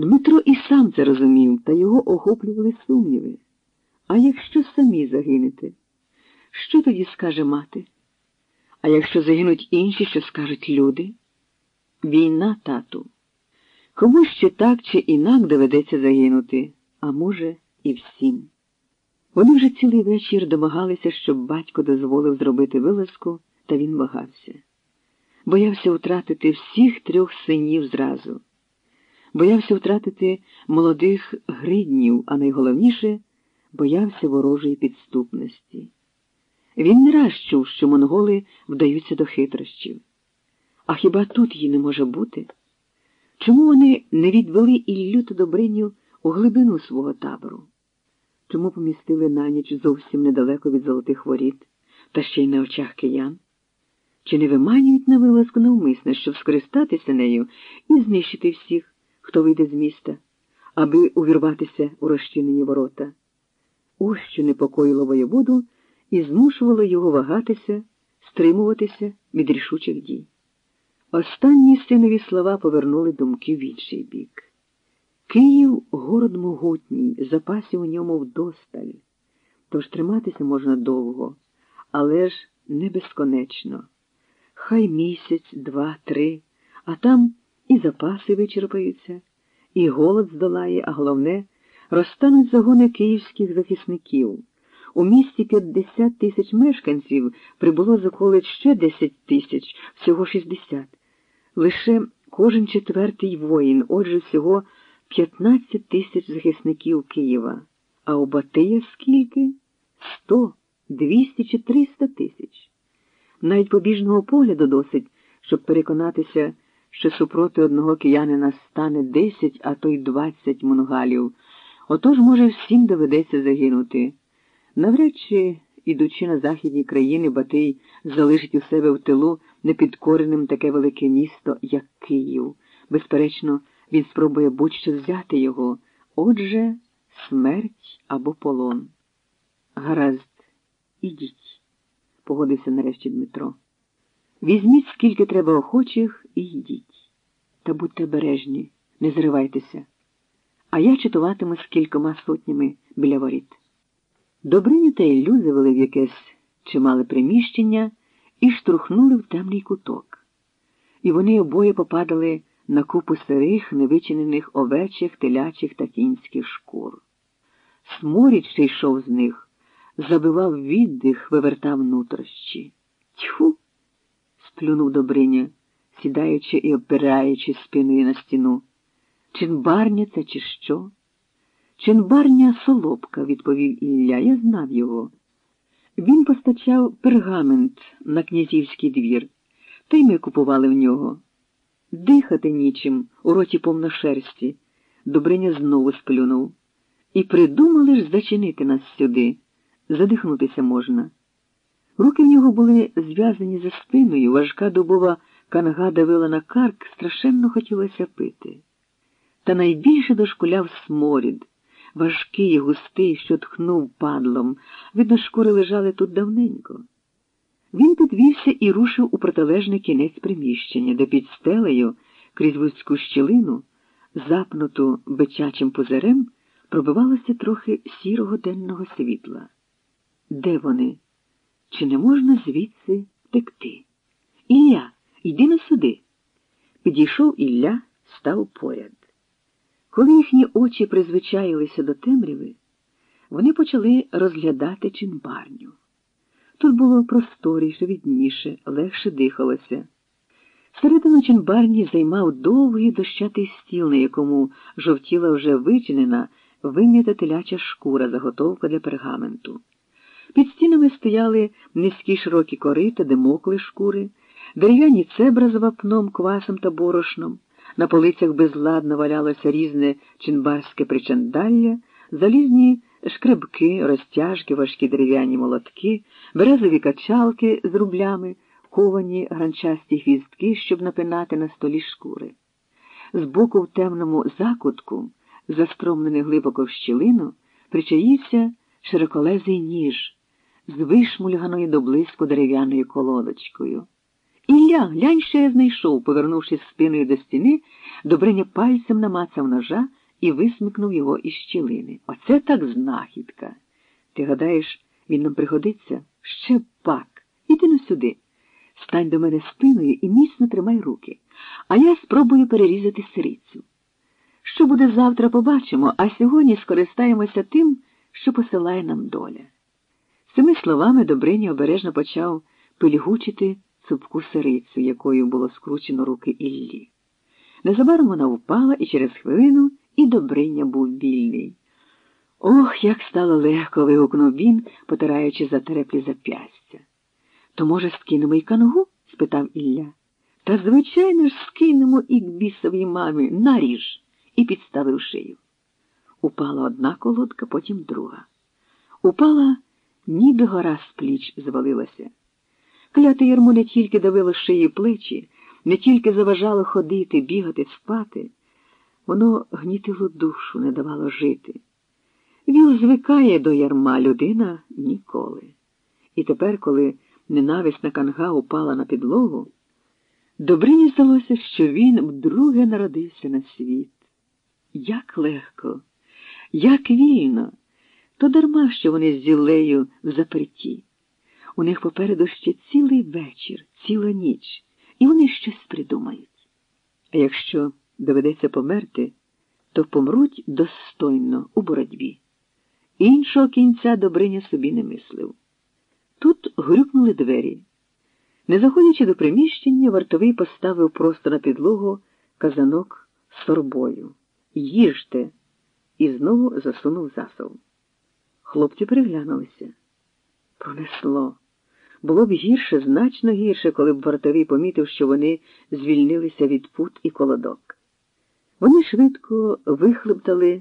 Дмитро і сам це розумів, та його охоплювали сумніви. А якщо самі загинете, що тоді скаже мати? А якщо загинуть інші, що скажуть люди? Війна, тату. Комусь ще так чи інак доведеться загинути, а може, і всім. Вони вже цілий вечір домагалися, щоб батько дозволив зробити вилазку, та він вагався. Боявся втратити всіх трьох синів зразу. Боявся втратити молодих гриднів, а найголовніше боявся ворожої підступності. Він не раз чув, що монголи вдаються до хитрощів. А хіба тут її не може бути? Чому вони не відвели Іллю та Добриню у глибину свого табору? Чому помістили на ніч зовсім недалеко від золотих воріт, та ще й на очах киян? Чи не виманюють на вилазку навмисне, щоб скористатися нею і знищити всіх, хто вийде з міста, аби увірватися у розчинені ворота? Ось що непокоїло воєводу і змушувало його вагатися, стримуватися від рішучих дій. Останні синові слова повернули думки в інший бік. Київ город могутній, запасів у ньому вдосталь, тож триматися можна довго, але ж не безконечно. Хай місяць, два, три, а там і запаси вичерпаються, і голод здолає, а головне, розтануть загони київських захисників. У місті 50 тисяч мешканців прибуло за коледь ще 10 тисяч, всього 60. Лише кожен четвертий воїн, отже, всього 15 тисяч захисників Києва. А у Батия скільки? 100, 200 чи 300 тисяч. Навіть побіжного погляду досить, щоб переконатися, що супроти одного киянина стане 10, а то й 20 мунгалів. Отож, може, всім доведеться загинути. Навряд чи, ідучи на західні країни, Батий залишить у себе в тилу непідкореним таке велике місто, як Київ. Безперечно, він спробує будь-що взяти його, отже, смерть або полон. Гаразд, ідіть, погодився нарешті Дмитро. Візьміть, скільки треба охочих, і йдіть. Та будьте бережні, не зривайтеся. А я читуватиму з кількома сотнями біля воріт. Добриню та Іллю завели в якесь чимале приміщення і штурхнули в темний куток. І вони обоє попадали на купу сирих, невичинених овечих, телячих та кінських шкур. Сморід, що йшов з них, забивав віддих, вивертав нутрощі. Тьфу. Сплюнув Добриня, сідаючи і опираючи спиною на стіну. Чинбарня це, чи що? Чинбарня Солобка, відповів Ілля, я знав його. Він постачав пергамент на князівський двір, та й ми купували в нього. Дихати нічим, у роті повно шерсті. Добриня знову сплюнув. І придумали ж зачинити нас сюди. Задихнутися можна. Руки в нього були зв'язані за спиною, важка дубова канга давила на карк, страшенно хотілося пити. Та найбільше дошкуляв сморід, важкий, густий, що тхнув падлом. Видно, шкури лежали тут давненько. Він підвівся і рушив у протилежний кінець приміщення, де під стелею, крізь вузьку щілину, запнуту бичачим пузирем, пробивалося трохи сірого денного світла. Де вони? Чи не можна звідси втекти? Ілля, йди на сюди. Підійшов Ілля, став поряд. Коли їхні очі призвичаїлися до темряви, вони почали розглядати чинбарню. Тут було просторіше, відніше, легше дихалося. Середину чинбарні займав довгий дощатий стіл, на якому жовтіла вже вичинена, вим'ята теляча шкура, заготовка для пергаменту. Під стінами стояли низькі широкі корита, де мокли шкури, дерев'яні цебра з вапном, квасом та борошном. На полицях безладно валялося різне чинбарське причандалля, залізні шкребки, розтяжки, важкі дерев'яні молотки, березові качалки з рублями, ковані гранчасті хвістки, щоб напинати на столі шкури. Збоку в темному закутку, застромлений глибоко в щілину, причаївся широколезий ніж з вишмульганою до блиску дерев'яною колодочкою. Ілля, глянь, що я знайшов, повернувшись спиною до стіни, Добриня пальцем намацав ножа і висмикнув його із щілини. Оце так знахідка. Ти гадаєш, він нам пригодиться? Ще пак. Іди ну сюди. Стань до мене спиною і міцно тримай руки, а я спробую перерізати сирицю. Що буде завтра, побачимо, а сьогодні скористаємося тим, що посилає нам доля. Цими словами Добриня обережно почав пильгучити цупку сирицю, якою було скручено руки Іллі. Незабаром вона впала, і через хвилину і Добриня був вільний. Ох, як стало легко. вигукнув він, потираючи затереплі зап'ястя. То, може, скинемо й кангу? спитав Ілля. Та, звичайно ж, скинемо і к бісовій мамі, наріж, і підставив шию. Упала одна колодка, потім друга. Упала, ніби гора з пліч звалилася. Кляте ярмо не тільки давило шиї плечі, не тільки заважало ходити, бігати, спати, воно гнітило душу, не давало жити. Віл звикає до ярма людина ніколи. І тепер, коли ненависна канга упала на підлогу, Добрині здалося, що він вдруге народився на світ. Як легко, як вільно, то дарма, що вони з зілею в заперті. У них попереду ще цілий вечір, ціла ніч, і вони щось придумають. А якщо доведеться померти, то помруть достойно у боротьбі. Іншого кінця Добриня собі не мислив. Тут грюкнули двері. Не заходячи до приміщення, вартовий поставив просто на підлогу казанок з сорбою. Їжте, і знову засунув засов. Хлопці приглянулися. Пронесло. Було б гірше, значно гірше, коли б вартовий помітив, що вони звільнилися від пут і колодок. Вони швидко вихлептали